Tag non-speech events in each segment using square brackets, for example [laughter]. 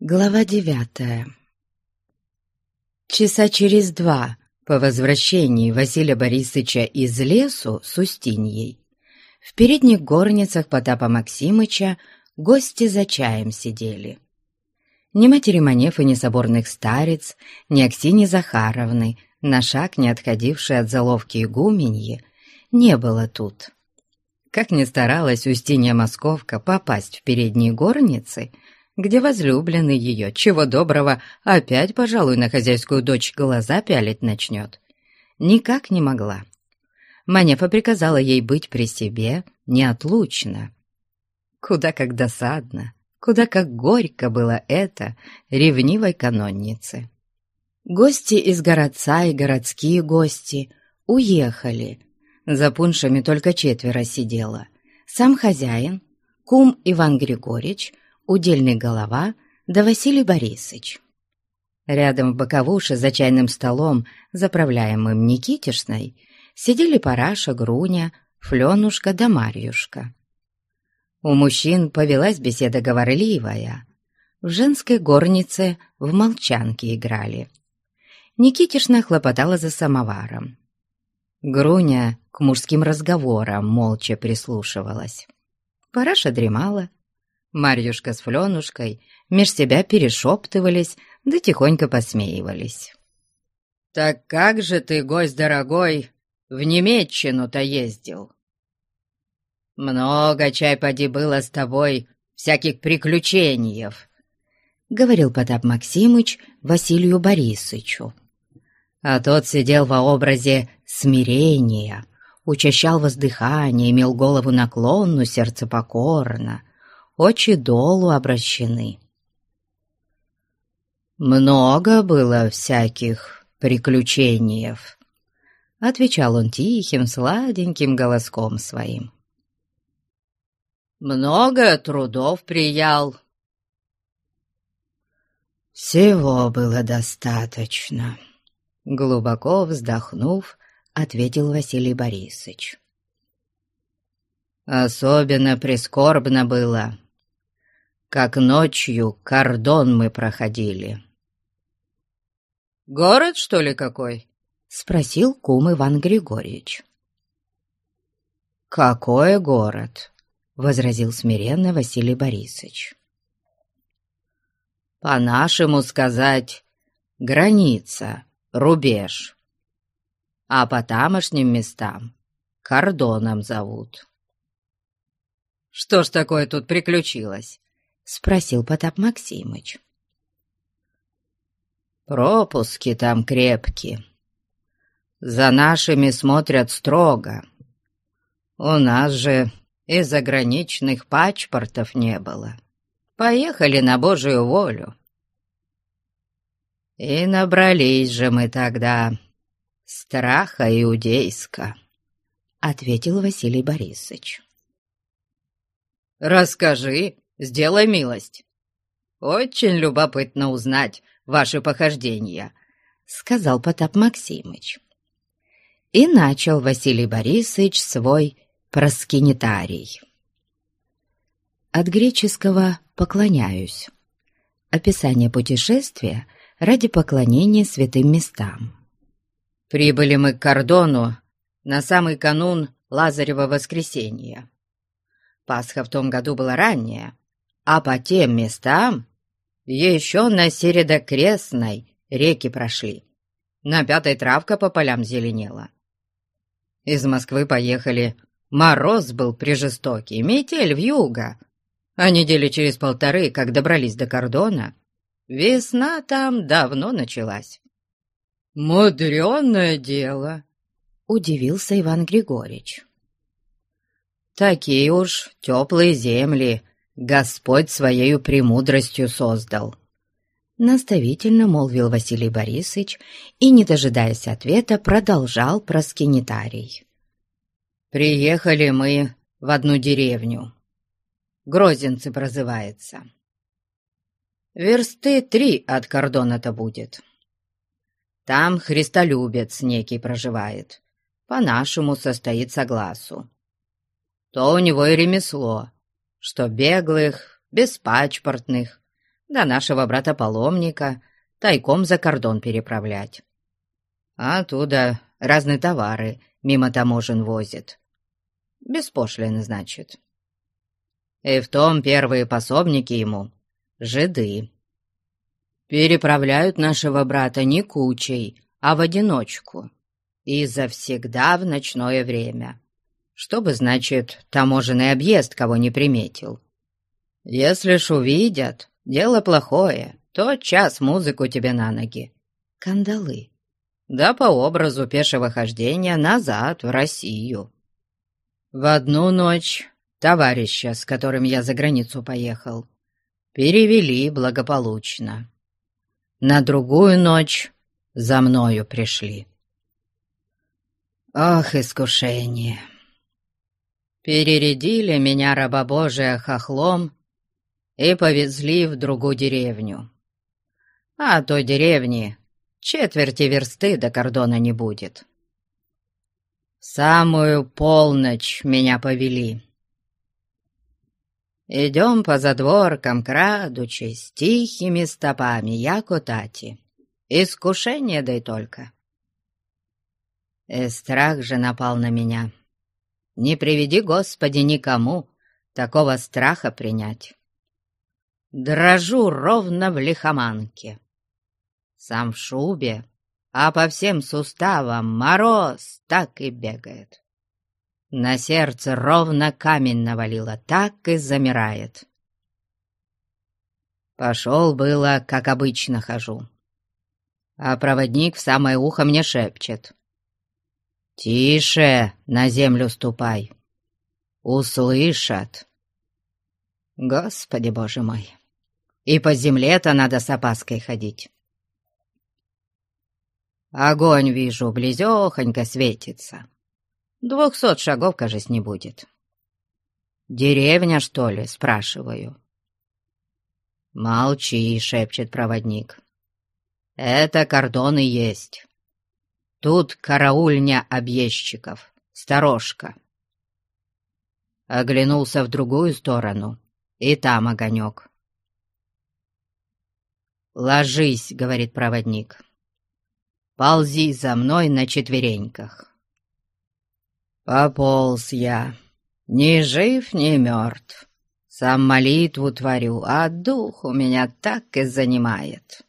Глава девятая Часа через два по возвращении Василия Борисовича из лесу с Устиньей в передних горницах Потапа Максимыча гости за чаем сидели. Ни матери Манеф и ни соборных старец, ни Аксини Захаровны, на шаг не отходившей от заловки игуменьи, не было тут. Как ни старалась Устинья Московка попасть в передние горницы — где возлюбленный ее, чего доброго, опять, пожалуй, на хозяйскую дочь глаза пялить начнет. Никак не могла. Манефа приказала ей быть при себе неотлучно. Куда как досадно, куда как горько было это ревнивой каноннице. Гости из городца и городские гости уехали. За пуншами только четверо сидело. Сам хозяин, кум Иван Григорьевич, удельный голова да Василий Борисович. Рядом в боковуше за чайным столом, заправляемым Никитишной, сидели Параша, Груня, Фленушка да Марьюшка. У мужчин повелась беседа говорливая. В женской горнице в молчанке играли. Никитишна хлопотала за самоваром. Груня к мужским разговорам молча прислушивалась. Параша дремала, Марьюшка с Фленушкой меж себя перешептывались, да тихонько посмеивались. «Так как же ты, гость дорогой, в Немеччину-то ездил?» «Много, чай поди, было с тобой всяких приключений», — говорил Потап Максимыч Василию Борисычу. А тот сидел во образе смирения, учащал воздыхание, имел голову наклонну, сердце покорно — очи долу обращены. «Много было всяких приключений», — отвечал он тихим, сладеньким голоском своим. «Много трудов приял». «Всего было достаточно», — глубоко вздохнув, ответил Василий Борисович. «Особенно прискорбно было, как ночью кордон мы проходили. «Город, что ли, какой?» — спросил кум Иван Григорьевич. «Какой город?» — возразил смиренно Василий Борисович. «По-нашему сказать, граница, рубеж, а по тамошним местам кордоном зовут». «Что ж такое тут приключилось?» — спросил Потап Максимыч. «Пропуски там крепкие. За нашими смотрят строго. У нас же и заграничных пачпортов не было. Поехали на Божию волю. И набрались же мы тогда страха иудейска», — ответил Василий Борисович. «Расскажи», Сделай милость. Очень любопытно узнать ваши похождения», — сказал Потап Максимыч. И начал Василий Борисович свой проскинетарий. От греческого «поклоняюсь». Описание путешествия ради поклонения святым местам. Прибыли мы к кордону на самый канун Лазарева воскресенья. Пасха в том году была ранняя, а по тем местам еще на Середокрестной реки прошли. На пятой травка по полям зеленела. Из Москвы поехали. Мороз был прижестокий, метель в юго. А недели через полторы, как добрались до кордона, весна там давно началась. «Мудреное дело!» — удивился Иван Григорьевич. «Такие уж теплые земли Господь своею премудростью создал». Наставительно молвил Василий Борисович и, не дожидаясь ответа, продолжал про скинитарий. «Приехали мы в одну деревню. Грозинцы прозывается. Версты три от кордона-то будет. Там христолюбец некий проживает, по-нашему состоит согласу. То у него и ремесло, что беглых, беспачпортных, да нашего брата-паломника тайком за кордон переправлять. А оттуда разные товары мимо таможен возит. Беспошлино, значит. И в том первые пособники ему — жиды. Переправляют нашего брата не кучей, а в одиночку. И завсегда в ночное время. Чтобы, значит, таможенный объезд кого не приметил. Если ж увидят, дело плохое, то час музыку тебе на ноги. Кандалы. Да по образу пешего хождения назад, в Россию. В одну ночь товарища, с которым я за границу поехал, перевели благополучно. На другую ночь за мною пришли. Ох, искушение! Перередили меня, раба Божия, хохлом и повезли в другую деревню. А той деревни четверти версты до кордона не будет. Самую полночь меня повели. Идем по задворкам, крадучись, тихими стопами, яко тати. Искушение дай только. И страх же напал на меня. Не приведи, Господи, никому такого страха принять. Дрожу ровно в лихоманке. Сам в шубе, а по всем суставам мороз так и бегает. На сердце ровно камень навалило, так и замирает. Пошел было, как обычно хожу. А проводник в самое ухо мне шепчет. «Тише, на землю ступай. Услышат». Господи, боже мой, и по земле-то надо с опаской ходить. Огонь, вижу, близехонько светится. Двухсот шагов, кажется, не будет. «Деревня, что ли?» — спрашиваю. «Молчи», — шепчет проводник. «Это кордоны есть. Тут караульня объездчиков, сторожка». Оглянулся в другую сторону, и там огонек. «Ложись», — говорит проводник. Ползи за мной на четвереньках. Пополз я, ни жив, ни мертв. Сам молитву творю, а дух у меня так и занимает.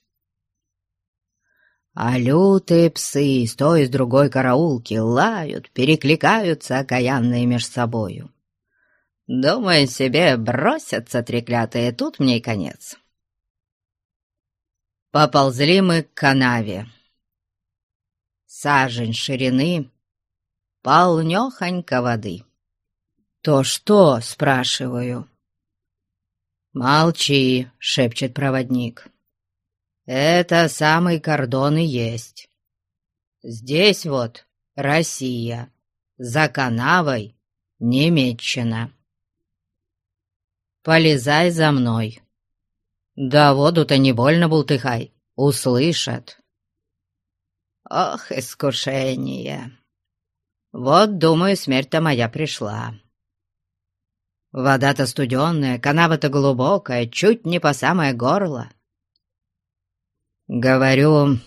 А лютые псы с той и с другой караулки лают, перекликаются окаянные меж собою. Думаю себе, бросятся треклятые, тут мне и конец. Поползли мы к канаве сажень ширины, полнёхонько воды. «То что?» — спрашиваю. «Молчи», — шепчет проводник. «Это самый кордон и есть. Здесь вот Россия, за канавой Немеччина. Полезай за мной. Да воду-то не больно бултыхай, услышат». Ох, искушение! Вот, думаю, смерть-то моя пришла. Вода-то студенная, канава-то глубокая, чуть не по самое горло. Говорю,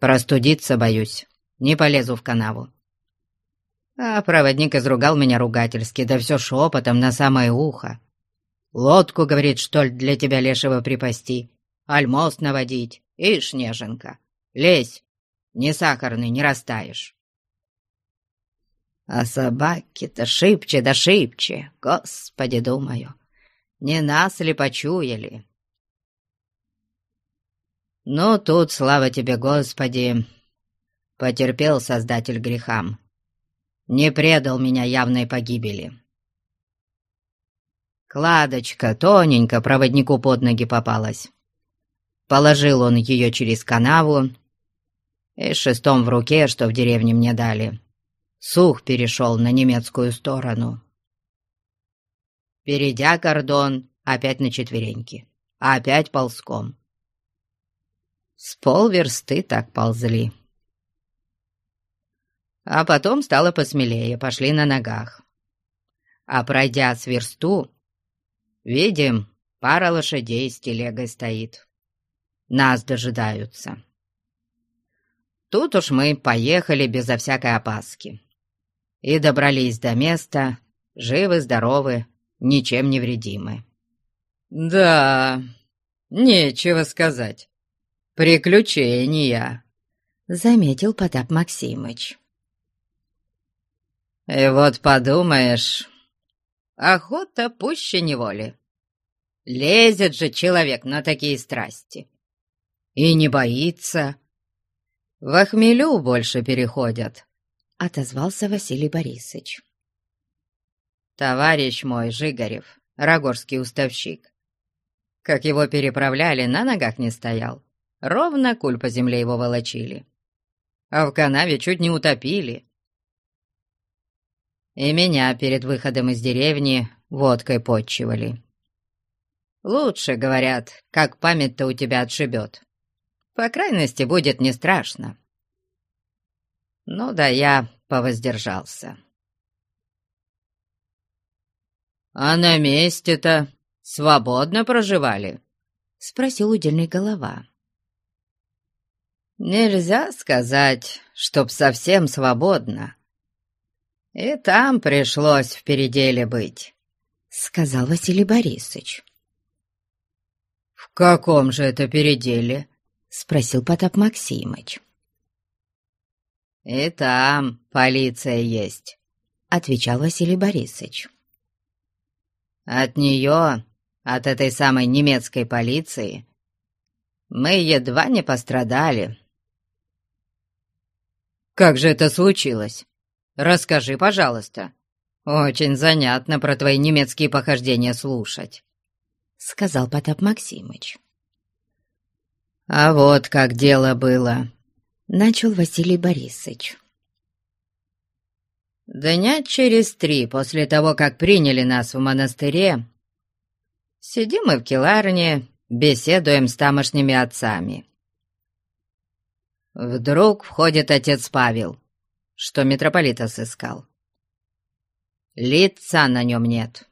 простудиться боюсь, не полезу в канаву. А проводник изругал меня ругательски, да все шепотом на самое ухо. Лодку, говорит, что ли, для тебя лешего припасти, альмост наводить, ишь, неженка, лезь, не сахарный, не растаешь. А собаки-то шибче да шибче, господи, думаю, не нас ли почуяли? Ну, тут, слава тебе, Господи, потерпел Создатель грехам, не предал меня явной погибели. Кладочка тоненько проводнику под ноги попалась. Положил он ее через канаву, и шестом в руке, что в деревне мне дали. Сух перешел на немецкую сторону. Перейдя кордон, опять на четвереньки, а опять ползком. С полверсты так ползли. А потом стало посмелее, пошли на ногах. А пройдя с версту, видим, пара лошадей с телегой стоит. Нас дожидаются. Тут уж мы поехали безо всякой опаски. И добрались до места, живы-здоровы, ничем не вредимы. «Да, нечего сказать. Приключения», — заметил Потап Максимыч. «И вот подумаешь, охота пуще неволи. Лезет же человек на такие страсти. И не боится. В хмелю больше переходят», — отозвался Василий Борисович. «Товарищ мой, Жигарев, рогорский уставщик, как его переправляли, на ногах не стоял. Ровно куль по земле его волочили. А в канаве чуть не утопили. И меня перед выходом из деревни водкой подчивали. Лучше, говорят, как память-то у тебя отшибет. По крайности, будет не страшно. Ну да я повоздержался. «А на месте-то свободно проживали?» — спросил удельный голова. «Нельзя сказать, чтоб совсем свободно. И там пришлось в переделе быть», — сказал Василий Борисович. «В каком же это переделе?» — спросил Потап Максимыч. «И там полиция есть», — отвечал Василий Борисович. «От нее от этой самой немецкой полиции мы едва не пострадали. «Как же это случилось? Расскажи, пожалуйста. Очень занятно про твои немецкие похождения слушать», — сказал Потап Максимыч. «А вот как дело было», — начал Василий Борисович. Дня через три после того, как приняли нас в монастыре, Сидим мы в келарне, беседуем с тамошними отцами. Вдруг входит отец Павел, что митрополита сыскал. Лица на нем нет.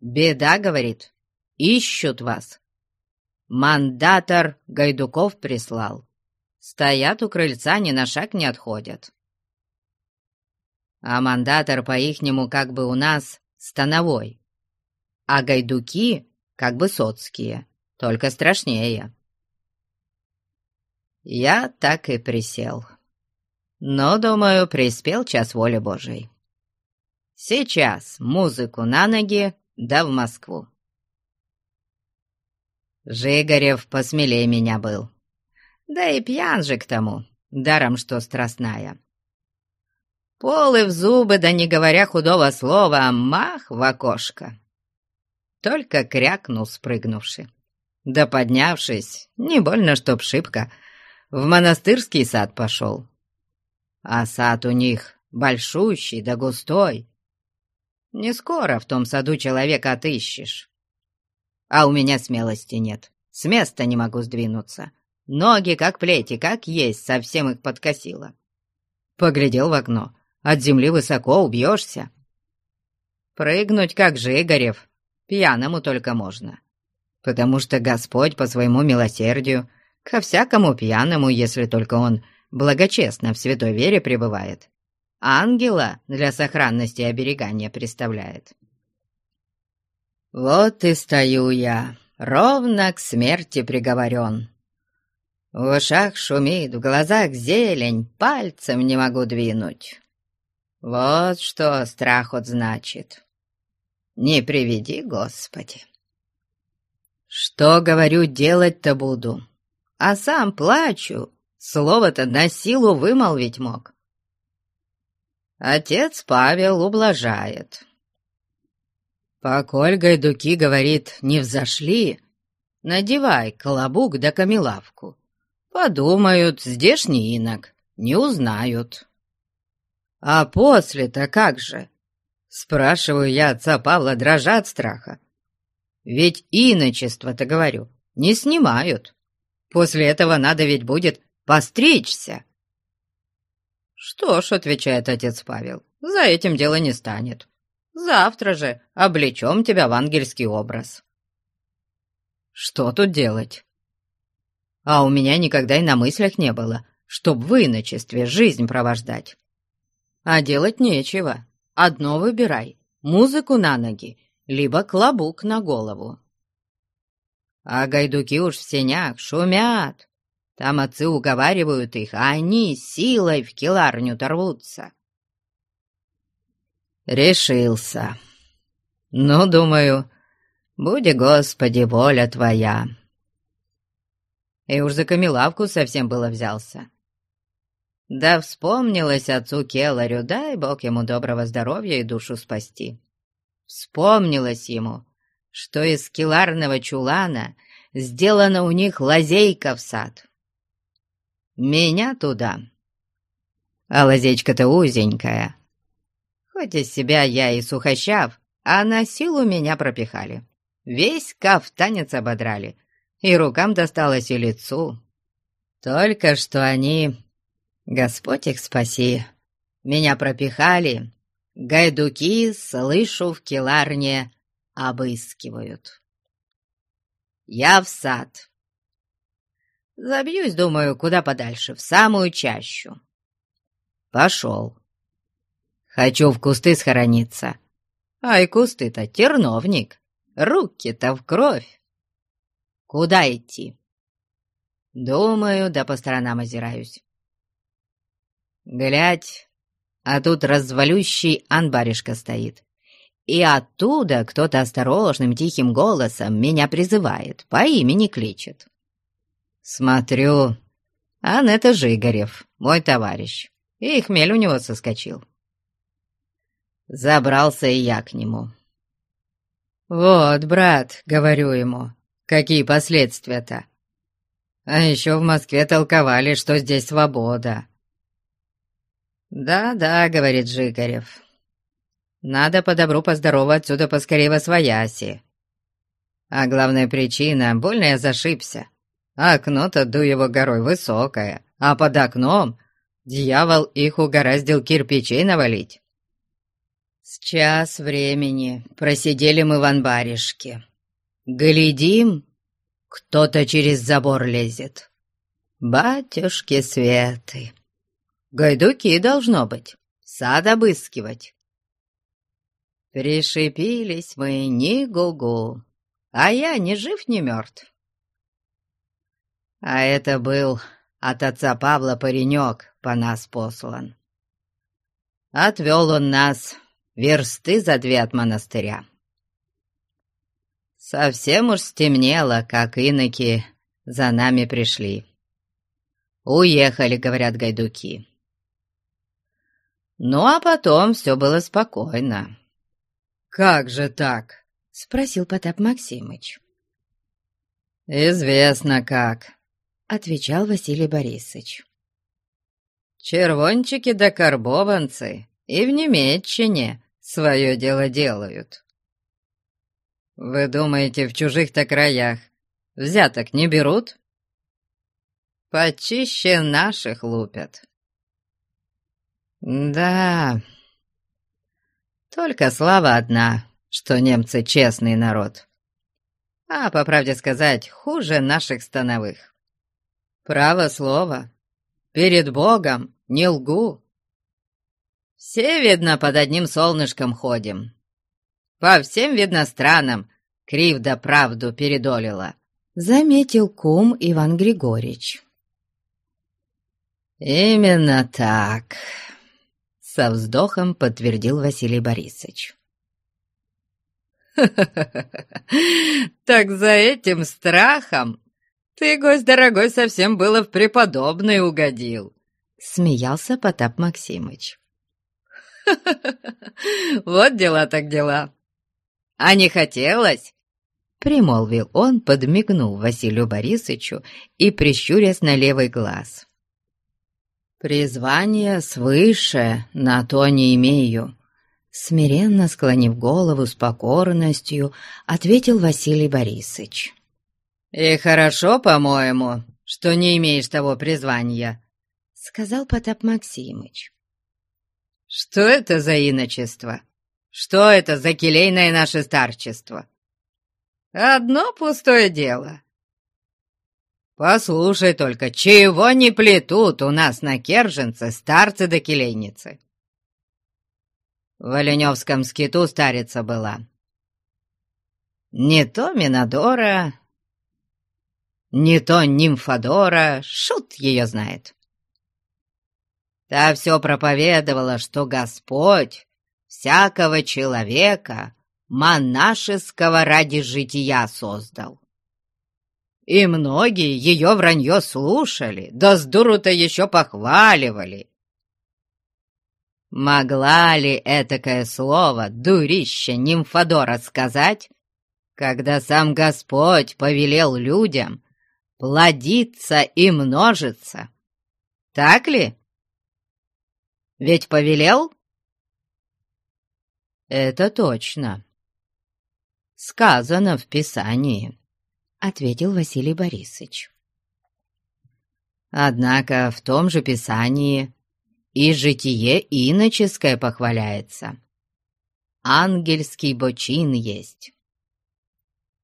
«Беда, — говорит, — ищут вас. Мандатор Гайдуков прислал. Стоят у крыльца, ни на шаг не отходят. А мандатор по-ихнему как бы у нас становой а гайдуки как бы соцкие, только страшнее. Я так и присел. Но, думаю, приспел час воли Божией. Сейчас музыку на ноги, да в Москву. Жигарев посмелее меня был. Да и пьян же к тому, даром что страстная. Полы в зубы, да не говоря худого слова, мах в окошко. Только крякнул, спрыгнувши. Да поднявшись, не больно чтоб шибко, в монастырский сад пошел. А сад у них большущий да густой. Не скоро в том саду человека отыщешь. А у меня смелости нет, с места не могу сдвинуться. Ноги, как плети, как есть, совсем их подкосило. Поглядел в окно, от земли высоко убьешься. Прыгнуть, как Жигарев, пьяному только можно. Потому что Господь по своему милосердию ко всякому пьяному, если только он благочестно в святой вере пребывает, ангела для сохранности и оберегания представляет. Вот и стою я, ровно к смерти приговорен. В ушах шумит, в глазах зелень, пальцем не могу двинуть. Вот что страх от значит. Не приведи, Господи. Что, говорю, делать-то буду? А сам плачу, слово-то на силу вымолвить мог. Отец Павел ублажает. Поколь гайдуки, говорит, не взошли, надевай колобук да камелавку. Подумают, здешний инок, не узнают. А после-то как же? Спрашиваю я отца Павла, дрожа от страха. Ведь иночество-то, говорю, не снимают. После этого надо ведь будет постричься. Что ж, отвечает отец Павел, за этим дело не станет. Завтра же облечем тебя в ангельский образ. что тут делать? А у меня никогда и на мыслях не было, чтоб в иночестве жизнь провождать. А делать нечего. Одно выбирай — музыку на ноги, либо клобук на голову. А гайдуки уж в сенях шумят. Там отцы уговаривают их, а они силой в келарню торвутся. Решился. Ну, думаю, буди, Господи, воля Твоя. И уж за камелавку совсем было взялся. Да вспомнилось отцу Келарю, дай Бог ему доброго здоровья и душу спасти. Вспомнилось ему, что из скеларного чулана сделана у них лазейка в сад. Меня туда. А лазейка-то узенькая. Хоть из себя я и сухощав, а на силу меня пропихали. Весь кафтанец ободрали, и рукам досталось и лицу. Только что они, Господь их спаси, меня пропихали, гайдуки, слышу, в келарне обыскивают. Я в сад. Забьюсь, думаю, куда подальше, в самую чащу. Пошел. Хочу в кусты схорониться. Ай, кусты-то терновник, руки-то в кровь. Куда идти? Думаю, да по сторонам озираюсь. Глядь, а тут развалющий анбаришка стоит. И оттуда кто-то осторожным тихим голосом меня призывает, по имени кличет. Смотрю, ан это Жигарев, мой товарищ, и хмель у него соскочил. Забрался и я к нему. «Вот, брат», — говорю ему, — «какие последствия-то? А еще в Москве толковали, что здесь свобода». «Да-да», — говорит Жигарев, надо по добру, по здорову отсюда поскорее во свояси. А главная причина — больно я зашибся. Окно-то его горой высокое, а под окном дьявол их угораздил кирпичей навалить. С час времени просидели мы в анбаришке. Глядим, кто-то через забор лезет. Батюшки Светы! Гайдуки должно быть, сад обыскивать. Пришипились мы ни гугу, а я ни жив, ни мертв. А это был от отца Павла паренек по нас послан. Отвел он нас версты за две от монастыря. Совсем уж стемнело, как иноки за нами пришли. Уехали, говорят гайдуки. Ну, а потом все было спокойно. «Как же так?» — спросил Потап Максимыч. «Известно как», — отвечал Василий Борисович. «Червончики да карбованцы и в Немеччине свое дело делают. Вы думаете, в чужих-то краях взяток не берут? Почище наших лупят». «Да, только слава одна, что немцы честный народ. А, по правде сказать, хуже наших становых. Право слово. Перед Богом не лгу. Все, видно, под одним солнышком ходим. По всем, видно, странам кривда правду передолила. Заметил кум Иван Григорьевич. «Именно так», со вздохом подтвердил Василий Борисович. [laughs] так за этим страхом ты, гость дорогой, совсем было в преподобный угодил!» Смеялся Потап Максимыч. [laughs] «Вот дела так дела. А не хотелось?» Примолвил он, подмигнув Василию Борисовичу и прищурясь на левый глаз. «Призвание свыше на то не имею», — смиренно склонив голову с покорностью, ответил Василий Борисович. «И хорошо, по-моему, что не имеешь того призвания», — сказал Потап Максимыч. «Что это за иночество? Что это за келейное наше старчество? Одно пустое дело. Послушай только, чего не плетут у нас на Керженце старцы да келейницы. В Оленевском скиту старица была. Не то Минадора, не то Нимфодора, шут ее знает. Та все проповедовала, что Господь всякого человека монашеского ради жития создал. И многие ее вранье слушали, да с дуру-то еще похваливали. Могла ли этакое слово, дурище Нимфодора, сказать, когда сам Господь повелел людям плодиться и множиться? Так ли? Ведь повелел? Это точно. Сказано в Писании ответил Василий Борисович. Однако в том же Писании и житие иноческое похваляется. Ангельский бочин есть.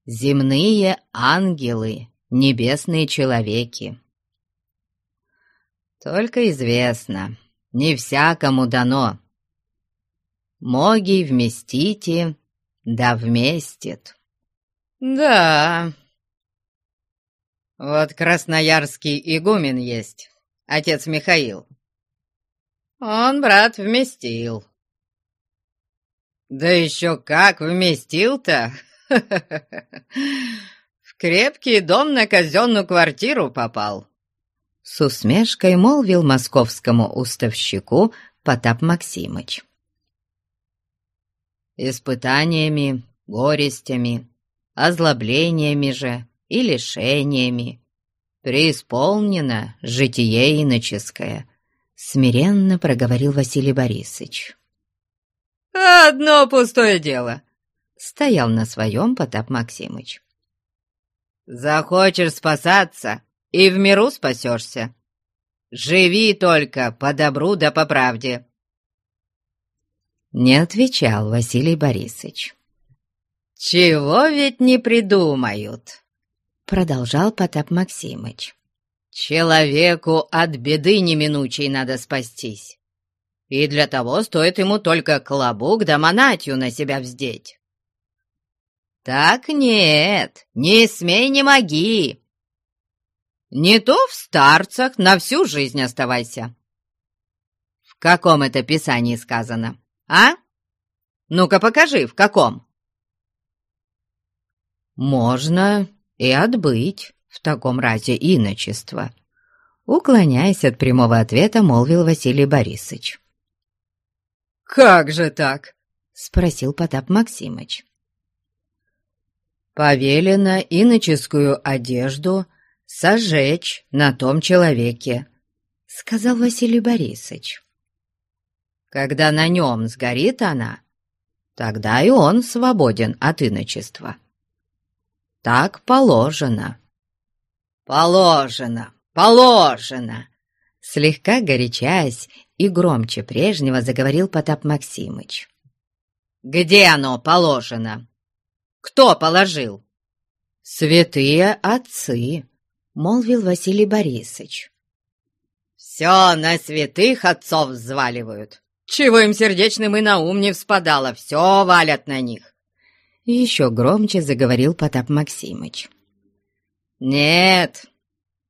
Земные ангелы, небесные человеки. Только известно, не всякому дано. Моги вместите, да вместит. Да, вот красноярский игумен есть, отец Михаил. Он, брат, вместил. Да еще как вместил-то! [laughs] В крепкий дом на казенную квартиру попал. С усмешкой молвил московскому уставщику Потап Максимыч. Испытаниями, горестями, озлоблениями же и лишениями. Преисполнено житие иноческое, — смиренно проговорил Василий Борисович. «Одно пустое дело», — стоял на своем Потап Максимыч. «Захочешь спасаться, и в миру спасешься. Живи только по добру да по правде». Не отвечал Василий Борисович. «Чего ведь не придумают?» Продолжал Потап Максимыч. «Человеку от беды неминучей надо спастись, и для того стоит ему только клобук да монатью на себя вздеть». «Так нет, не смей, не моги! Не то в старцах на всю жизнь оставайся!» «В каком это писании сказано, а? Ну-ка покажи, в каком?» «Можно и отбыть в таком разе иночество», уклоняясь от прямого ответа, молвил Василий Борисович. «Как же так?» — спросил Потап Максимыч. «Повелено иноческую одежду сожечь на том человеке», — сказал Василий Борисович. «Когда на нем сгорит она, тогда и он свободен от иночества». Так положено». «Положено, положено!» Слегка горячась и громче прежнего заговорил Потап Максимыч. «Где оно положено? Кто положил?» «Святые отцы», — молвил Василий Борисович. «Все на святых отцов взваливают. Чего им сердечным и на ум не вспадало, все валят на них еще громче заговорил Потап Максимыч. «Нет,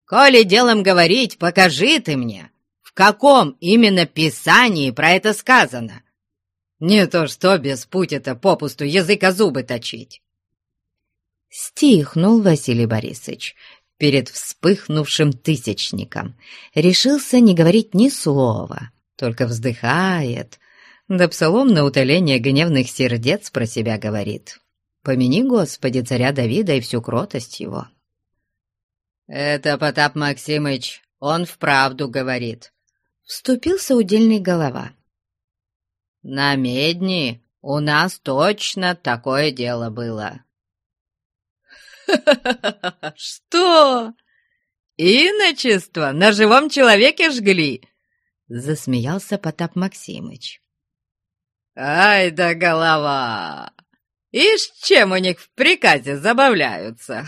коли делом говорить, покажи ты мне, в каком именно писании про это сказано. Не то что без пути-то попусту языка зубы точить». Стихнул Василий Борисович перед вспыхнувшим тысячником. Решился не говорить ни слова, только вздыхает, да псалом на утоление гневных сердец про себя говорит. Помяни, Господи, царя Давида и всю кротость его». «Это Потап Максимыч, он вправду говорит», — вступился удельный голова. «На медни у нас точно такое дело было». «Что? Иночество на живом человеке жгли?» — засмеялся Потап Максимыч. «Ай да голова! Ишь, чем у них в приказе забавляются?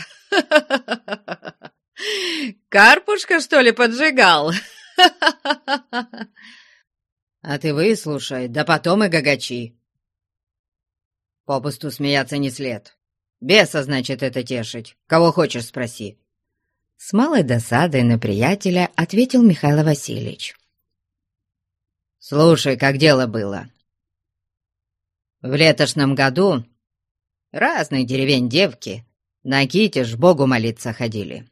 Карпушка, что ли, поджигал? А ты выслушай, да потом и гагачи. Попусту смеяться не след. Беса, значит, это тешить. Кого хочешь, спроси. С малой досадой на приятеля ответил Михаил Васильевич. «Слушай, как дело было. В летошном году разные деревень девки на Китеж Богу молиться ходили.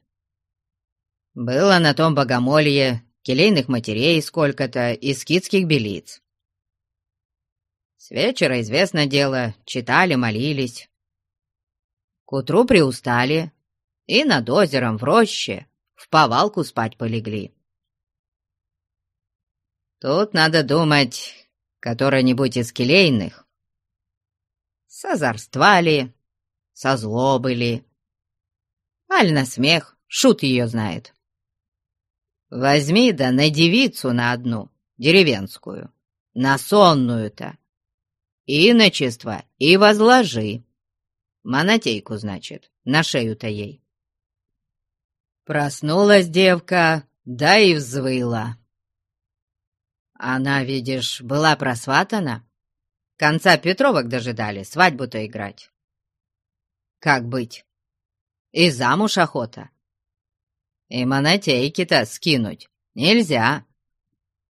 Было на том богомолье келейных матерей сколько-то и скидских белиц. С вечера, известно дело, читали, молились. К утру приустали и над озером в роще в повалку спать полегли. Тут надо думать, которая-нибудь из келейных созорствали, созлобыли. Аль на смех, шут ее знает. Возьми да на девицу на одну, деревенскую, на сонную-то, и начество, и возложи. Монотейку, значит, на шею-то ей. Проснулась девка, да и взвыла. Она, видишь, была просватана. Конца Петровок дожидали, свадьбу-то играть. Как быть? И замуж охота. И монотейки-то скинуть нельзя.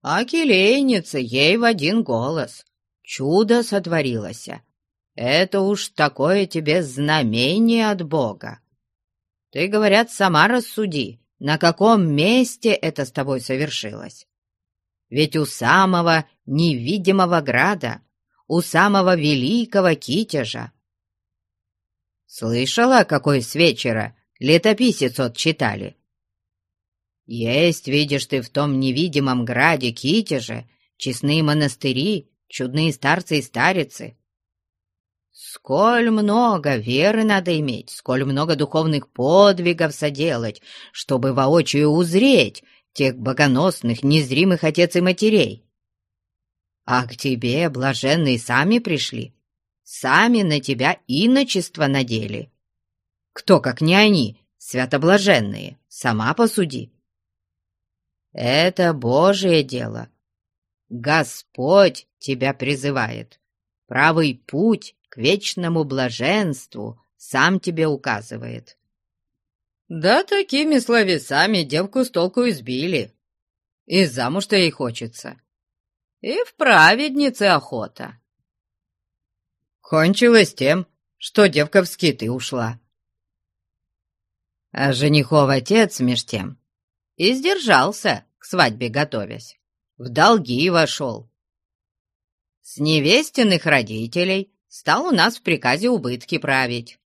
А келейница ей в один голос. Чудо сотворилось. Это уж такое тебе знамение от Бога. Ты, говорят, сама рассуди, на каком месте это с тобой совершилось. Ведь у самого невидимого града, у самого великого китежа. Слышала, какой с вечера летописец отчитали? Есть, видишь ты, в том невидимом граде китеже честные монастыри, чудные старцы и старицы, Сколь много веры надо иметь, сколь много духовных подвигов соделать, чтобы воочию узреть тех богоносных, незримых отец и матерей. А к тебе блаженные сами пришли, сами на тебя иночество надели. Кто, как не они, святоблаженные, сама посуди. Это Божие дело. Господь тебя призывает. Правый путь к вечному блаженству сам тебе указывает. Да такими словесами девку с толку избили. И замуж-то ей хочется. И в праведнице охота. Кончилось тем, что девка в скиты ушла. А женихов отец, меж тем, и сдержался, к свадьбе готовясь. В долги вошел. С невестиных родителей стал у нас в приказе убытки править.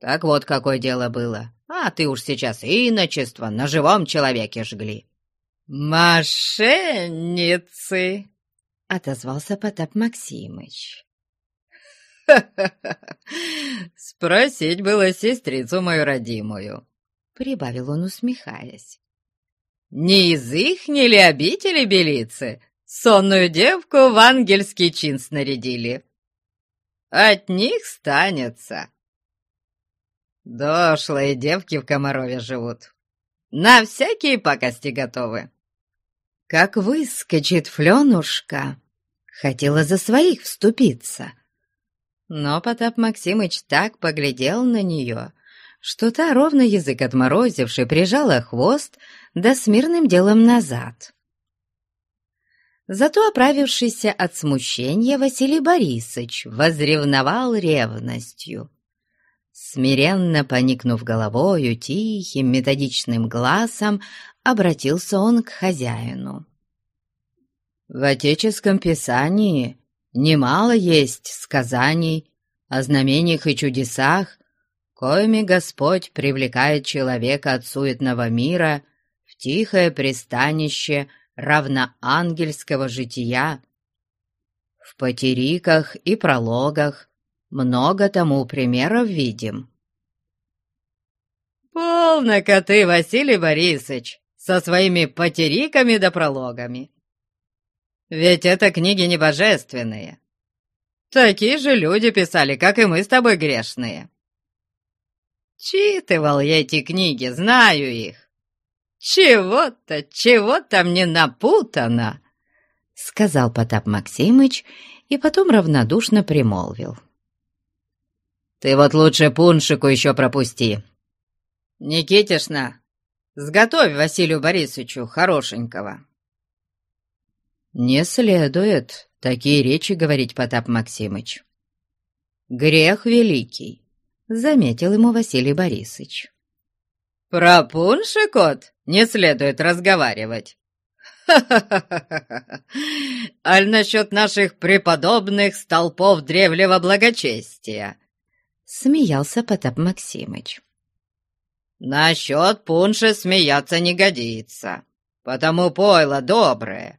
Так вот, какое дело было. А ты уж сейчас иночество на живом человеке жгли. «Мошенницы!» — отозвался Потап Максимыч. [laughs] Спросить было сестрицу мою родимую», — прибавил он, усмехаясь. «Не из ихней ли обители белицы сонную девку в ангельский чин снарядили. От них станется. Дошлые девки в Комарове живут. На всякие пакости готовы. Как выскочит Фленушка, хотела за своих вступиться. Но Потап Максимыч так поглядел на нее, что та, ровно язык отморозивший, прижала хвост, да смирным делом назад. Зато оправившийся от смущения Василий Борисович возревновал ревностью. Смиренно поникнув головою, тихим методичным глазом обратился он к хозяину. «В отеческом писании немало есть сказаний о знамениях и чудесах, коими Господь привлекает человека от суетного мира в тихое пристанище – равноангельского жития. В потериках и прологах много тому примеров видим. «Полно-ка ты, Василий Борисович, со своими потериками да прологами. Ведь это книги не божественные. Такие же люди писали, как и мы с тобой грешные. Читывал я эти книги, знаю их. Чего-то, чего-то мне напутано, — сказал Потап Максимыч и потом равнодушно примолвил. Ты вот лучше пуншику еще пропусти. Никитишна, сготовь Василию Борисовичу хорошенького. Не следует такие речи говорить, Потап Максимыч. Грех великий, заметил ему Василий Борисович. Про пуншикот не следует разговаривать. Ха-ха-ха! [laughs] Аль насчет наших преподобных столпов древнего благочестия? Смеялся Потап Максимыч. Насчет пунша смеяться не годится, потому пойло доброе,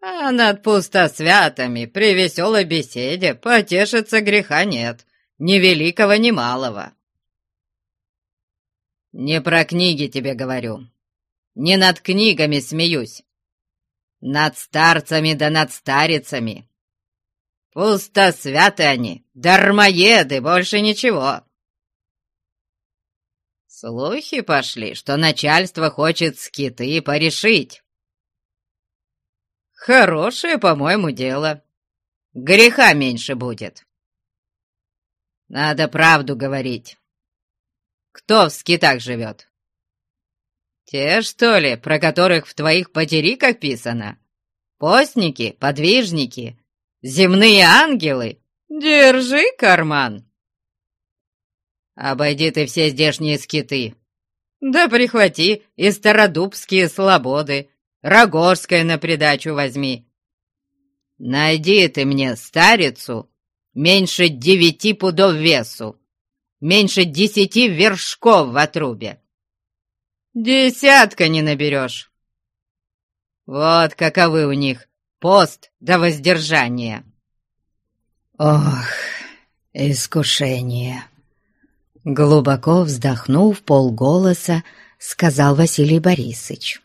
а над пустосвятами при веселой беседе потешиться греха нет, ни великого, ни малого. Не про книги тебе говорю, не над книгами смеюсь, над старцами да над старицами. Пустосвяты они, дармоеды, больше ничего. Слухи пошли, что начальство хочет скиты порешить. Хорошее, по-моему, дело. Греха меньше будет. Надо правду говорить. Кто в скитах живет? Те, что ли, про которых в твоих потериках писано? Постники, подвижники, земные ангелы? Держи карман. Обойди ты все здешние скиты. Да прихвати и стародубские слободы, Рогожское на придачу возьми. Найди ты мне старицу меньше девяти пудов весу, меньше десяти вершков в отрубе. Десятка не наберешь. Вот каковы у них пост до воздержания. Ох, искушение! Глубоко вздохнув полголоса, сказал Василий Борисович.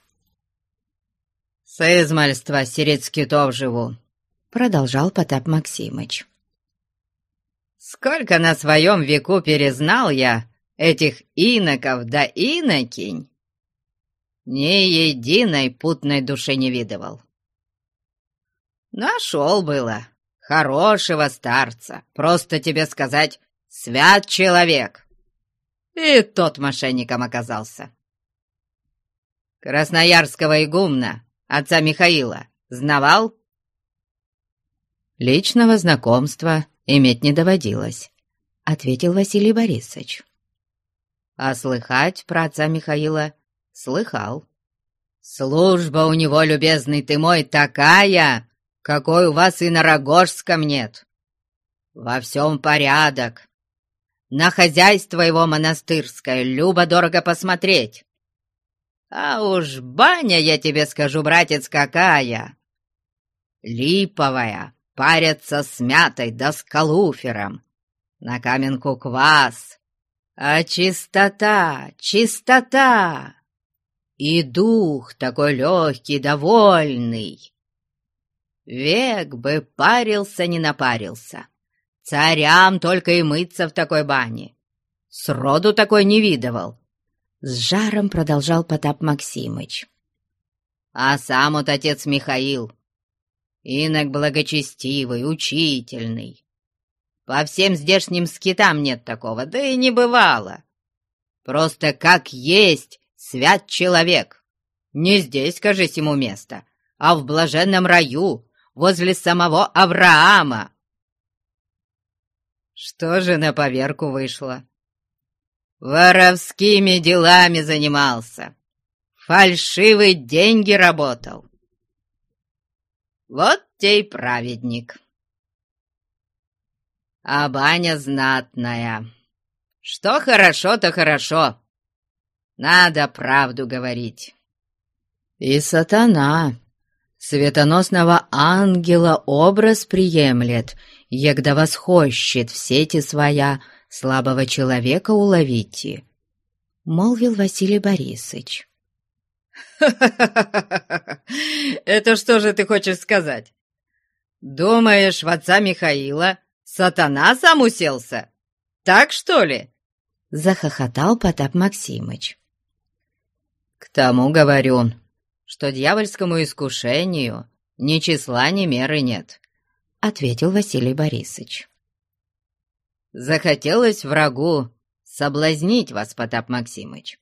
«С измальства скитов живу», — продолжал Потап Максимыч. «Сколько на своем веку перезнал я этих иноков да инокинь, ни единой путной души не видывал. Нашел было хорошего старца, просто тебе сказать, свят человек. И тот мошенником оказался. Красноярского игумна отца Михаила, знавал?» «Личного знакомства иметь не доводилось», — ответил Василий Борисович. «А слыхать про отца Михаила слыхал. Служба у него, любезный ты мой, такая, какой у вас и на Рогожском нет. Во всем порядок. На хозяйство его монастырское любо-дорого посмотреть. А уж баня, я тебе скажу, братец, какая! Липовая, парятся с мятой да с калуфером. На каменку квас. А чистота, чистота! И дух такой легкий, довольный. Век бы парился, не напарился. Царям только и мыться в такой бане. Сроду такой не видывал. С жаром продолжал Потап Максимыч. А сам вот отец Михаил, инок благочестивый, учительный. По всем здешним скитам нет такого, да и не бывало. Просто как есть свят человек. Не здесь, кажись, ему место, а в блаженном раю, возле самого Авраама. Что же на поверку вышло? Воровскими делами занимался. Фальшивые деньги работал. Вот те и праведник. А баня знатная. Что хорошо, то хорошо. Надо правду говорить. И сатана светоносного ангела образ приемлет, егда восхощет в сети своя слабого человека уловите», — молвил Василий Борисович. [laughs] «Это что же ты хочешь сказать? Думаешь, в отца Михаила сатана сам уселся? Так что ли?» Захохотал Потап Максимыч. «К тому говорю, что дьявольскому искушению ни числа, ни меры нет», — ответил Василий Борисович. «Захотелось врагу соблазнить вас, Потап Максимыч,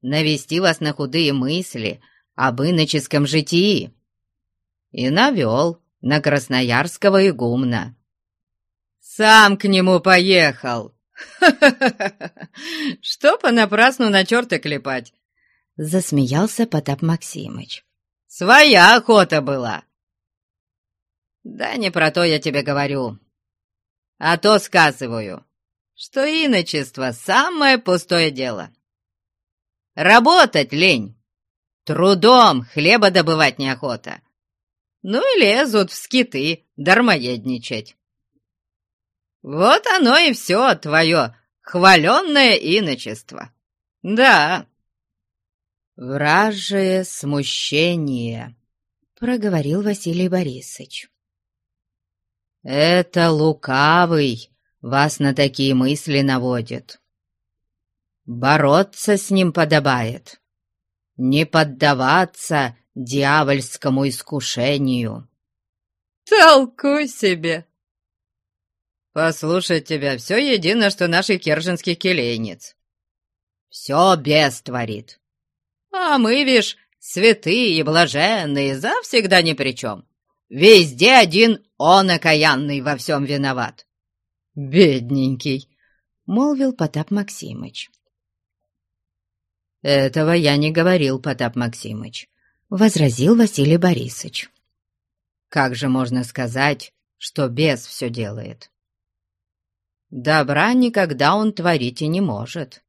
навести вас на худые мысли об иноческом житии, и навел на красноярского игумна. Сам к нему поехал. [laughs] Что понапрасну на черта клепать? Засмеялся Потап Максимыч. Своя охота была. Да не про то я тебе говорю, а то сказываю, что иночество — самое пустое дело. Работать лень, трудом хлеба добывать неохота ну и лезут в скиты дармоедничать. Вот оно и все твое хваленное иночество. Да. Вражее смущение, проговорил Василий Борисович. Это лукавый вас на такие мысли наводит. Бороться с ним подобает, не поддаваться дьявольскому искушению. Толку себе! Послушать тебя все едино, что наших керженских келейниц. Все бес творит. А мы, вишь, святые и блаженные, завсегда ни при чем. Везде один он окаянный во всем виноват. Бедненький, — молвил Потап Максимыч. «Этого я не говорил, Потап Максимыч возразил Василий Борисович. «Как же можно сказать, что бес все делает? Добра никогда он творить и не может.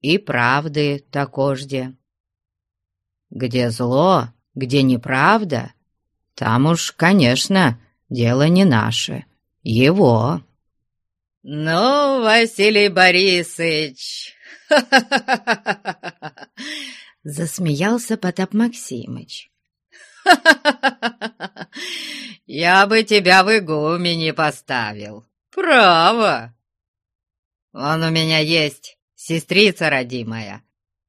И правды такожде. Где зло, где неправда, там уж, конечно, дело не наше, его». «Ну, Василий Борисович, [laughs] Засмеялся Потап Максимыч. [laughs] «Я бы тебя в игумене поставил. Право! Он у меня есть, сестрица родимая.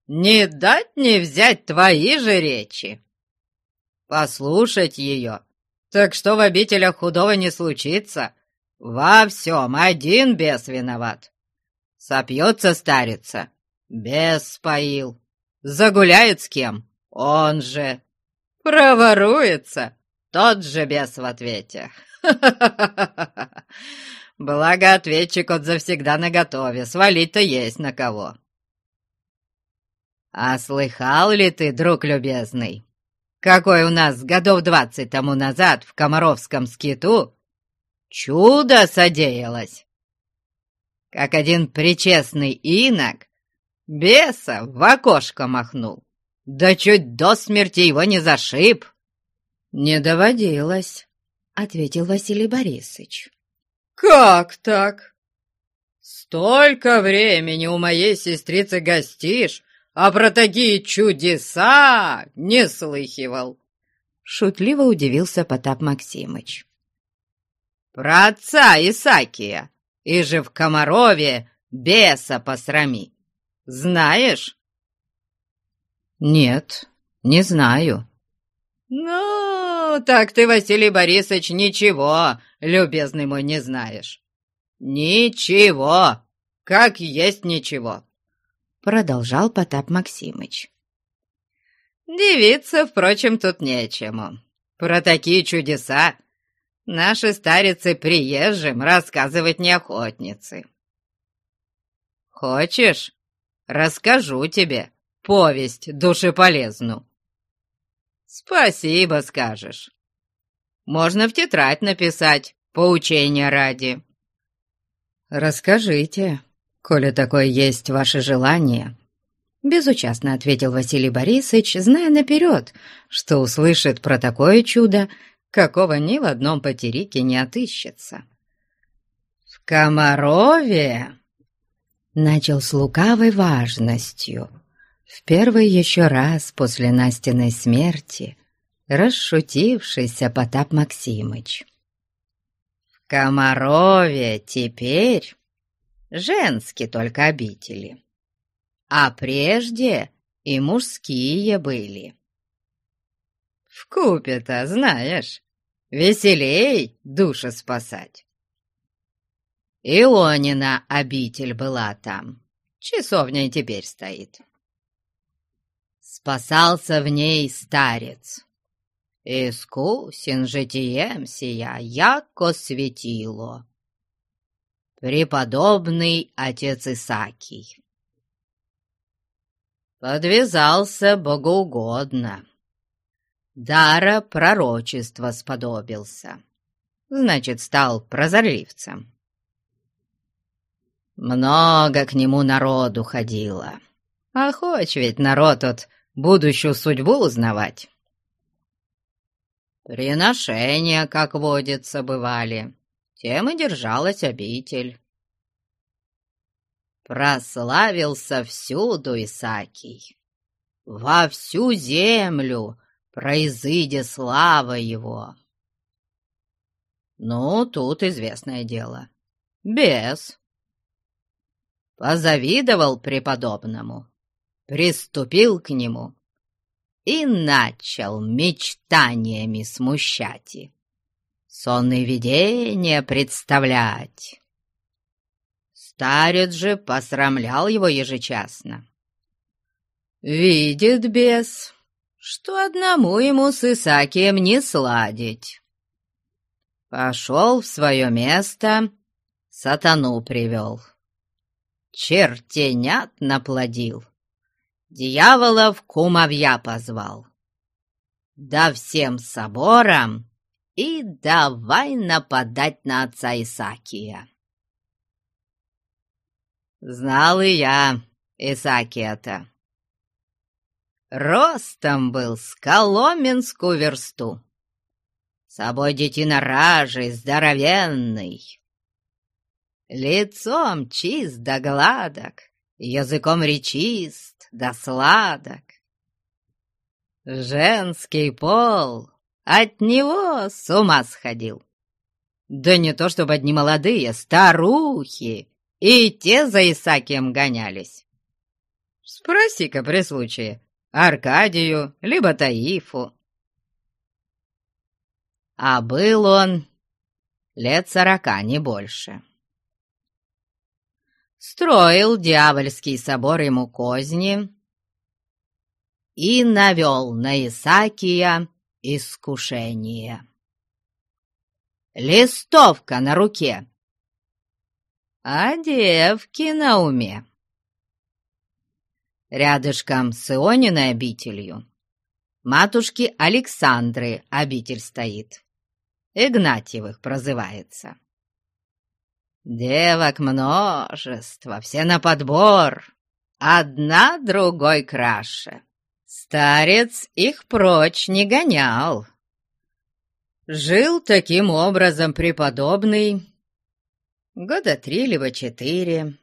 Не дать не взять твои же речи. Послушать ее, так что в обителях худого не случится. Во всем один бес виноват. Сопьется старица, бес споил. Загуляет с кем? Он же. Проворуется? Тот же бес в ответе. Благо ответчик от завсегда наготове, свалить-то есть на кого. А слыхал ли ты, друг любезный, какой у нас годов двадцать тому назад в Комаровском скиту чудо содеялось? Как один причестный инок Беса в окошко махнул. Да чуть до смерти его не зашиб. Не доводилось, ответил Василий Борисович. Как так? Столько времени у моей сестрицы гостишь, а про такие чудеса не слыхивал. Шутливо удивился Потап Максимыч. Про отца Исакия, и же в Комарове беса посрами. Знаешь?» «Нет, не знаю». «Ну, так ты, Василий Борисович, ничего, любезный мой, не знаешь. Ничего, как есть ничего», — продолжал Потап Максимыч. «Девиться, впрочем, тут нечему. Про такие чудеса наши старицы приезжим рассказывать не охотницы. Хочешь, расскажу тебе повесть душеполезну. Спасибо скажешь. Можно в тетрадь написать, поучения ради. Расскажите, коли такое есть ваше желание. Безучастно ответил Василий Борисович, зная наперед, что услышит про такое чудо, какого ни в одном потерике не отыщется. «В Комарове!» начал с лукавой важностью. В первый еще раз после Настиной смерти расшутившийся Потап Максимыч. В Комарове теперь женские только обители, а прежде и мужские были. В купе-то, знаешь, веселей душу спасать. Ионина обитель была там, часовня и теперь стоит. Спасался в ней старец. Искусен житием сия, яко светило. Преподобный отец Исакий. Подвязался богоугодно. Дара пророчества сподобился. Значит, стал прозорливцем. Много к нему народу ходило. А хочешь ведь народ от будущую судьбу узнавать. Приношения, как водится, бывали. Тем и держалась обитель. Прославился всюду Исакий. Во всю землю произыдя слава его. Ну, тут известное дело. Бес. Позавидовал преподобному, приступил к нему и начал мечтаниями смущать. Сонные видения представлять. Старец же посрамлял его ежечасно. Видит бес, что одному ему с Исакием не сладить. Пошел в свое место, сатану привел. Чертенят наплодил, дьяволов кумовья позвал. Да всем соборам и давай нападать на отца Исакия. Знал и я Исакия-то. Ростом был с коломенскую версту. Собой детина ражей, здоровенный. Лицом чист да гладок, языком речист да сладок. Женский пол от него с ума сходил. Да не то чтобы одни молодые, старухи, и те за Исакием гонялись. Спроси-ка при случае, Аркадию, либо Таифу. А был он лет сорока, не больше. Строил дьявольский собор ему козни и навел на Исакия искушение. Листовка на руке, а девки на уме рядышком с Иониной обителью. Матушки Александры обитель стоит. Игнатьевых прозывается. Девок множество, все на подбор, одна другой краше. Старец их прочь не гонял. Жил таким образом преподобный года три либо четыре,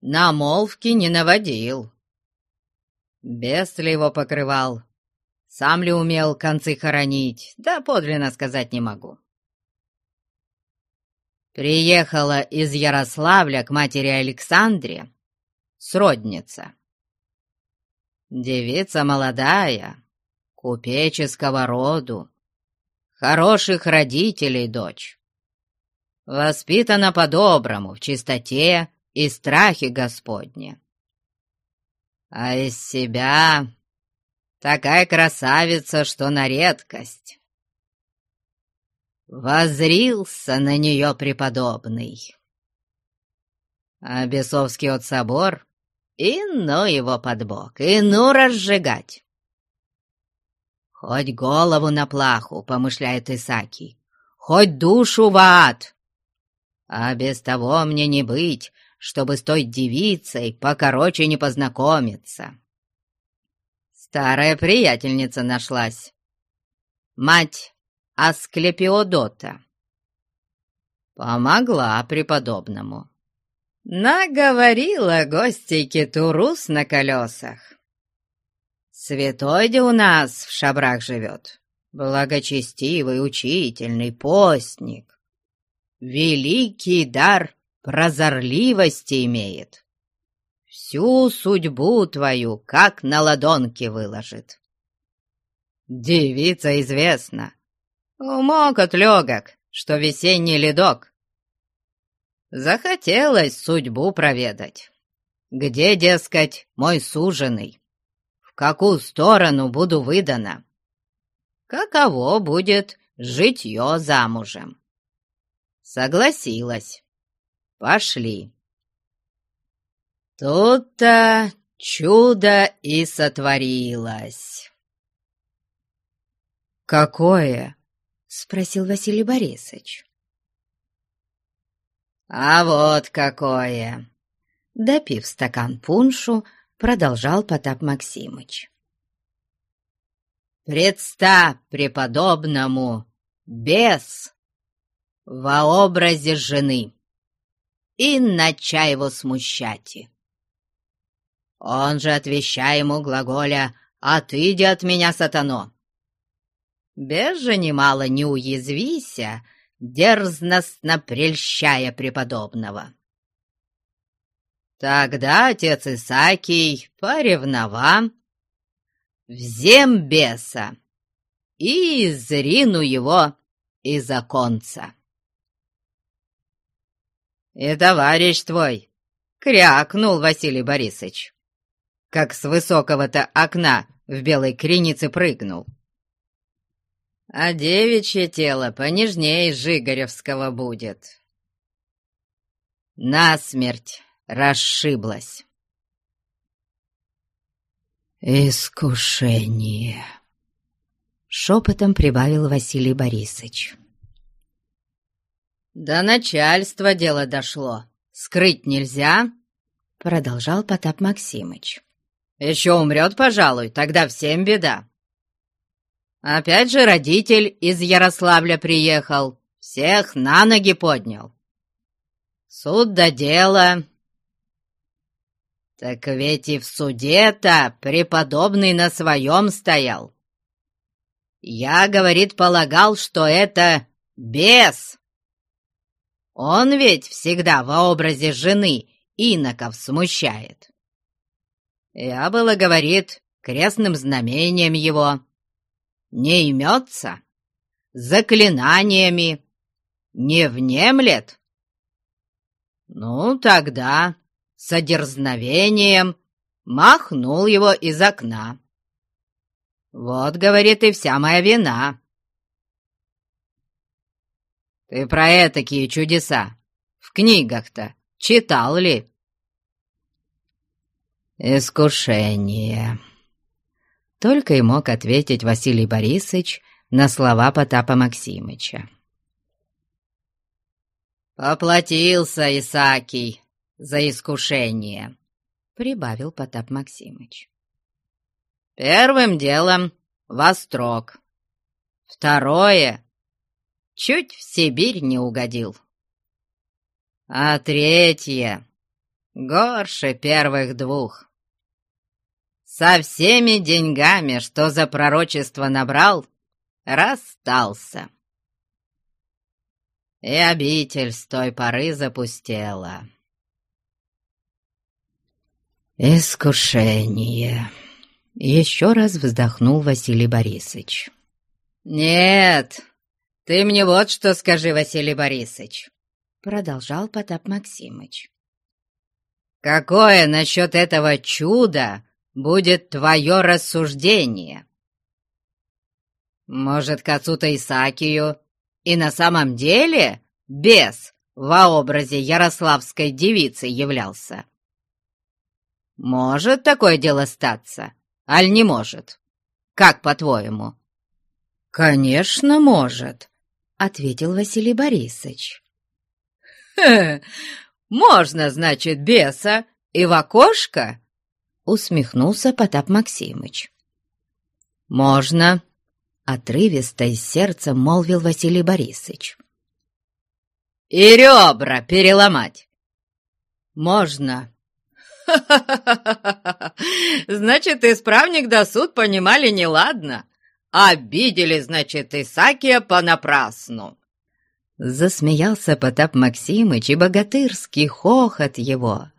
на молвки не наводил. Бес ли его покрывал, сам ли умел концы хоронить, да подлинно сказать не могу. Приехала из Ярославля к матери Александре сродница. Девица молодая, купеческого роду, хороших родителей дочь. Воспитана по-доброму, в чистоте и страхи Господне. А из себя такая красавица, что на редкость. Возрился на нее преподобный. А бесовский от собор и ну его под бок, и ну разжигать. Хоть голову на плаху, помышляет Исаки, хоть душу в ад. А без того мне не быть, чтобы с той девицей покороче не познакомиться. Старая приятельница нашлась. Мать Асклепиодота. Помогла преподобному. Наговорила гостейке турус на колесах. Святой де у нас в шабрах живет, благочестивый, учительный, постник. Великий дар прозорливости имеет. Всю судьбу твою как на ладонке выложит. Девица известна, умок от легок, что весенний ледок. Захотелось судьбу проведать. Где, дескать, мой суженый? В какую сторону буду выдана? Каково будет житье замужем? Согласилась. Пошли. Тут-то чудо и сотворилось. «Какое?» — спросил Василий Борисович. «А вот какое!» Допив стакан пуншу, продолжал Потап Максимыч. «Предста преподобному бес во образе жены, и начай его смущать. Он же, отвещая ему глаголя «Отыди от меня, сатано!» Без же немало не уязвися, дерзностно прельщая преподобного. Тогда отец Исакий, поревнова, взем беса и изрину его из оконца. И товарищ твой, крякнул Василий Борисович, как с высокого-то окна в белой кринице прыгнул а девичье тело понежнее Жигоревского будет. Насмерть расшиблась. «Искушение!» — шепотом прибавил Василий Борисович. «До начальства дело дошло. Скрыть нельзя?» — продолжал Потап Максимыч. «Еще умрет, пожалуй, тогда всем беда. Опять же родитель из Ярославля приехал, всех на ноги поднял. Суд до дела. Так ведь и в суде-то преподобный на своем стоял. Я, говорит, полагал, что это бес. Он ведь всегда во образе жены иноков смущает. Я было, говорит, крестным знамением его не имется, заклинаниями не внемлет? Ну, тогда с одерзновением махнул его из окна. Вот, говорит, и вся моя вина. Ты про этакие чудеса в книгах-то читал ли? Искушение. Только и мог ответить Василий Борисович на слова Потапа Максимыча. «Поплатился Исакий за искушение», — прибавил Потап Максимыч. «Первым делом — вострок. Второе — чуть в Сибирь не угодил. А третье — горше первых двух. Со всеми деньгами, что за пророчество набрал, расстался. И обитель с той поры запустела. «Искушение!» — еще раз вздохнул Василий Борисович. «Нет, ты мне вот что скажи, Василий Борисович!» — продолжал Потап Максимыч. «Какое насчет этого чуда будет твое рассуждение. Может, к отцу-то Исаакию и на самом деле бес во образе ярославской девицы являлся? Может такое дело статься, аль не может? Как по-твоему? «Конечно, может», — ответил Василий Борисович. можно, значит, беса и в окошко?» Усмехнулся Потап Максимыч. «Можно», — отрывисто из сердца молвил Василий Борисович. «И ребра переломать». «Можно». Значит, исправник да суд понимали неладно. Обидели, значит, Исакия понапрасну. Засмеялся Потап Максимыч, и богатырский хохот его.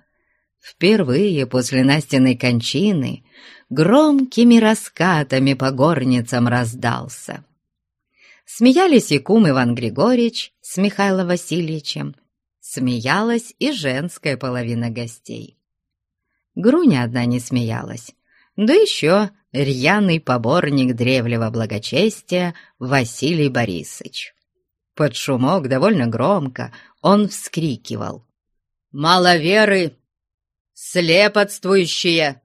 Впервые после Настиной кончины громкими раскатами по горницам раздался. Смеялись и кум Иван Григорьевич с Михаилом Васильевичем, смеялась и женская половина гостей. Груня одна не смеялась, да еще рьяный поборник древнего благочестия Василий Борисович. Под шумок довольно громко он вскрикивал. «Маловеры! Слепотствующие!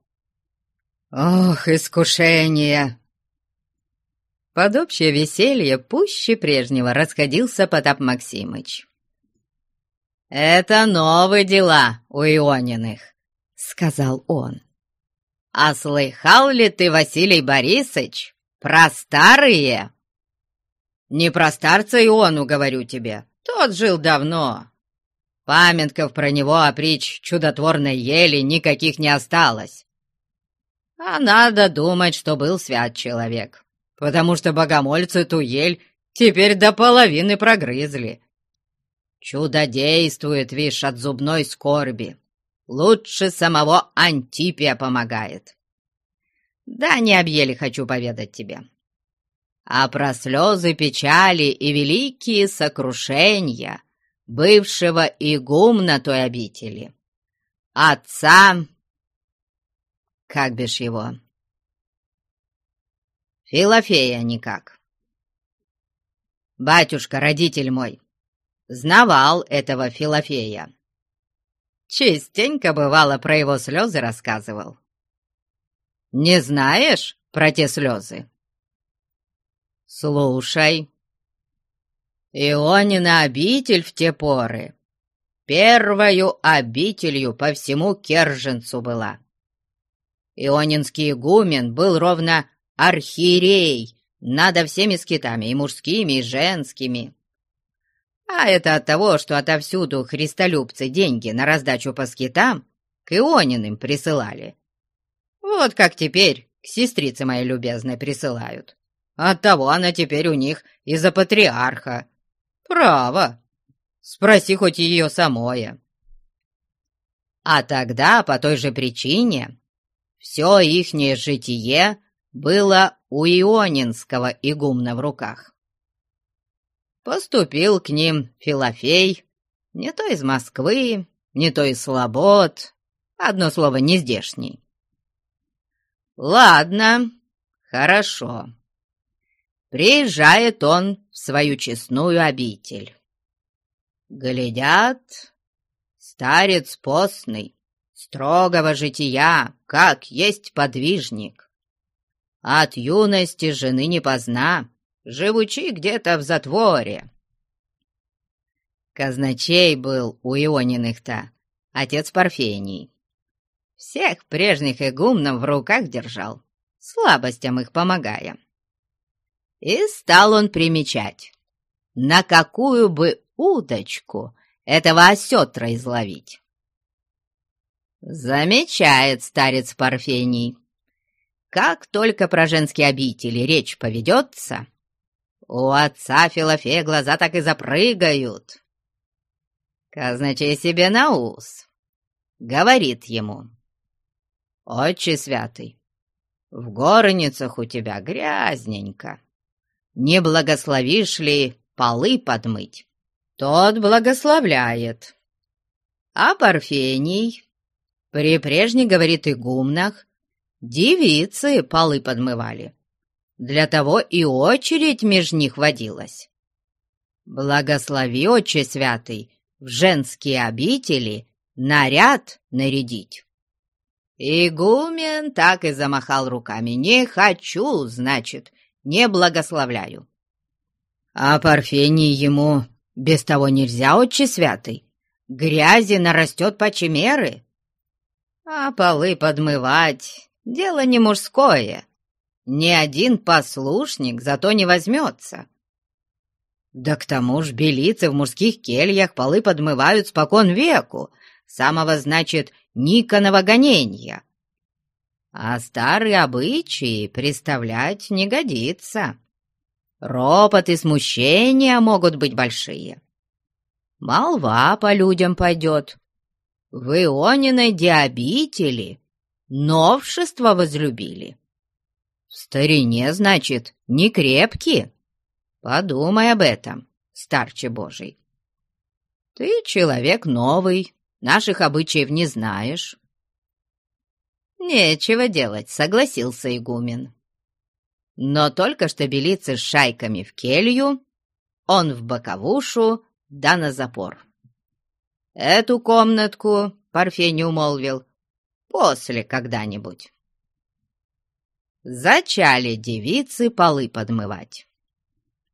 Ох, искушение!» Под общее веселье пуще прежнего расходился Потап Максимыч. «Это новые дела у Иониных», — сказал он. «А слыхал ли ты, Василий Борисович, про старые?» Не про старца Иону, говорю тебе. Тот жил давно. Памятков про него о притч чудотворной ели никаких не осталось. А надо думать, что был свят человек, потому что богомольцы ту ель теперь до половины прогрызли. Чудо действует, вишь, от зубной скорби. Лучше самого Антипия помогает. Да не объели хочу поведать тебе а про слезы печали и великие сокрушения бывшего игумна той обители. Отца... Как бишь его? Филофея никак. Батюшка, родитель мой, знавал этого Филофея. Частенько бывало про его слезы рассказывал. Не знаешь про те слезы? «Слушай, Ионина обитель в те поры первою обителью по всему Керженцу была. Ионинский игумен был ровно архиерей надо всеми скитами, и мужскими, и женскими. А это от того, что отовсюду христолюбцы деньги на раздачу по скитам к Иониным присылали. Вот как теперь к сестрице моей любезной присылают. Оттого она теперь у них из-за патриарха. Право. Спроси хоть ее самое. А тогда, по той же причине, все ихнее житие было у Ионинского игумна в руках. Поступил к ним Филофей, не то из Москвы, не то из Слобод, одно слово, не здешний. Ладно, хорошо приезжает он в свою честную обитель. Глядят, старец постный, строгого жития, как есть подвижник. От юности жены не позна, живучи где-то в затворе. Казначей был у Иониных-то, отец Парфений. Всех прежних игумнов в руках держал, слабостям их помогая. И стал он примечать, на какую бы удочку этого осетра изловить. Замечает старец Парфений, как только про женские обители речь поведется, у отца Филофея глаза так и запрыгают. Казначей себе на ус. Говорит ему. «Отче святый, в горницах у тебя грязненько не благословишь ли полы подмыть? Тот благословляет. А Парфений, при прежней, говорит, игумнах, девицы полы подмывали. Для того и очередь меж них водилась. Благослови, Отче Святый, в женские обители наряд нарядить. Игумен так и замахал руками. «Не хочу, значит, не благословляю. А Парфений ему без того нельзя, отче святый. Грязи нарастет почемеры. А полы подмывать — дело не мужское. Ни один послушник зато не возьмется. Да к тому ж белицы в мужских кельях полы подмывают спокон веку, самого, значит, Никонова гонения. А старые обычаи представлять не годится. Ропот и смущение могут быть большие. Молва по людям пойдет. В Иониной диабители новшество возлюбили. В старине, значит, не крепкие. Подумай об этом, старче Божий. Ты человек новый, наших обычаев не знаешь. Нечего делать, согласился игумен. Но только что белиться с шайками в келью, он в боковушу да на запор. Эту комнатку, Парфений умолвил, после когда-нибудь. Зачали девицы полы подмывать,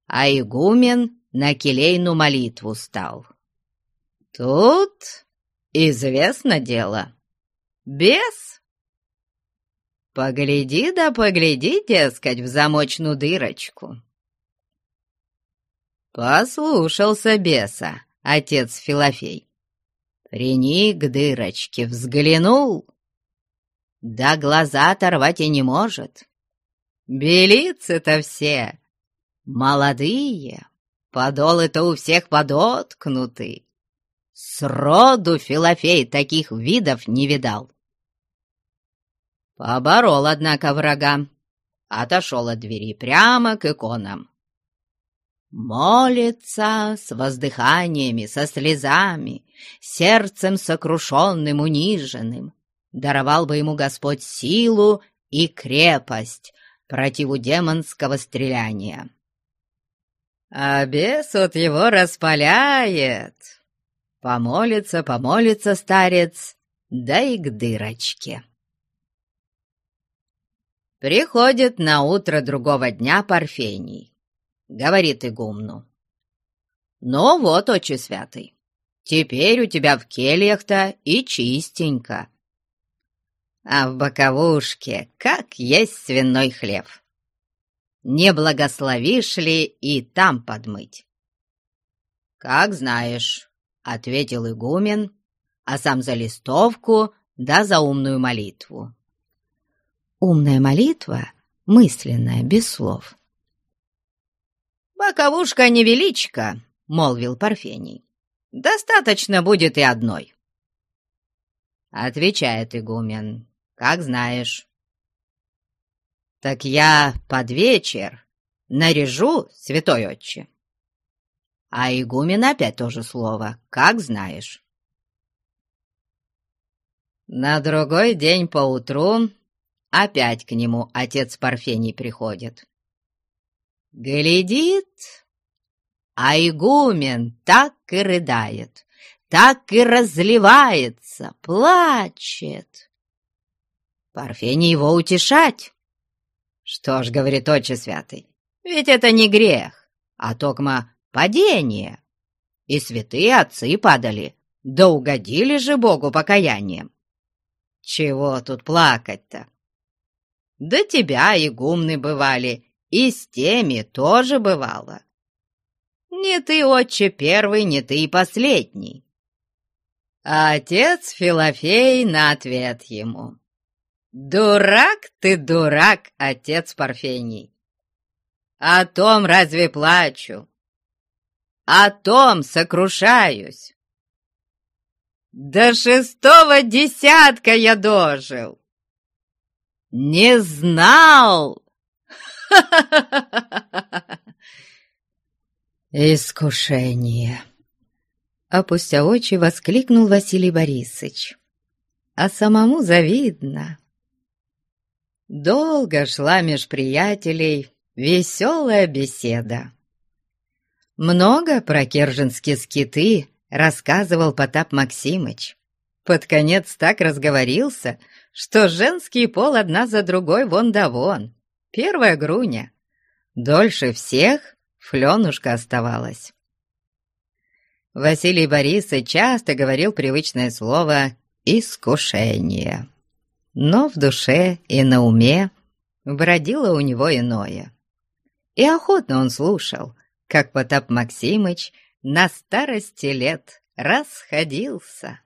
а игумен на келейну молитву стал. Тут известно дело. Бес. Погляди да погляди, дескать, в замочную дырочку. Послушался беса, отец Филофей. Приник к дырочке, взглянул. Да глаза оторвать и не может. Белицы-то все молодые, подолы-то у всех подоткнуты. Сроду Филофей таких видов не видал. Поборол, однако, врага. Отошел от двери прямо к иконам. Молится с воздыханиями, со слезами, сердцем сокрушенным, униженным. Даровал бы ему Господь силу и крепость противу демонского стреляния. А бес от его распаляет, Помолится, помолится старец, да и к дырочке. Приходит на утро другого дня Парфений. Говорит игумну. «Ну вот, отче святый, теперь у тебя в кельях-то и чистенько. А в боковушке как есть свиной хлев. Не благословишь ли и там подмыть?» «Как знаешь» ответил игумен, а сам за листовку да за умную молитву. Умная молитва, мысленная, без слов. «Боковушка невеличка», — молвил Парфений. «Достаточно будет и одной». Отвечает игумен, как знаешь. «Так я под вечер наряжу, святой отче». А игумен опять то же слово, как знаешь. На другой день поутру опять к нему отец Парфений приходит. Глядит, а игумен так и рыдает, так и разливается, плачет. Парфений его утешать. Что ж, говорит отче святый, ведь это не грех, а токма падение. И святые отцы падали, да угодили же Богу покаянием. Чего тут плакать-то? Да тебя и гумны бывали, и с теми тоже бывало. Не ты, отче, первый, не ты и последний. А отец Филофей на ответ ему. «Дурак ты, дурак, отец Парфений! О том разве плачу? о том сокрушаюсь. До шестого десятка я дожил. Не знал. [laughs] Искушение. Опустя очи, воскликнул Василий Борисович. А самому завидно. Долго шла меж приятелей веселая беседа. Много про керженские скиты рассказывал Потап Максимыч. Под конец так разговорился, что женский пол одна за другой вон да вон. Первая груня. Дольше всех Фленушка оставалась. Василий Борисович часто говорил привычное слово «искушение». Но в душе и на уме бродило у него иное. И охотно он слушал, как Потап Максимыч на старости лет расходился.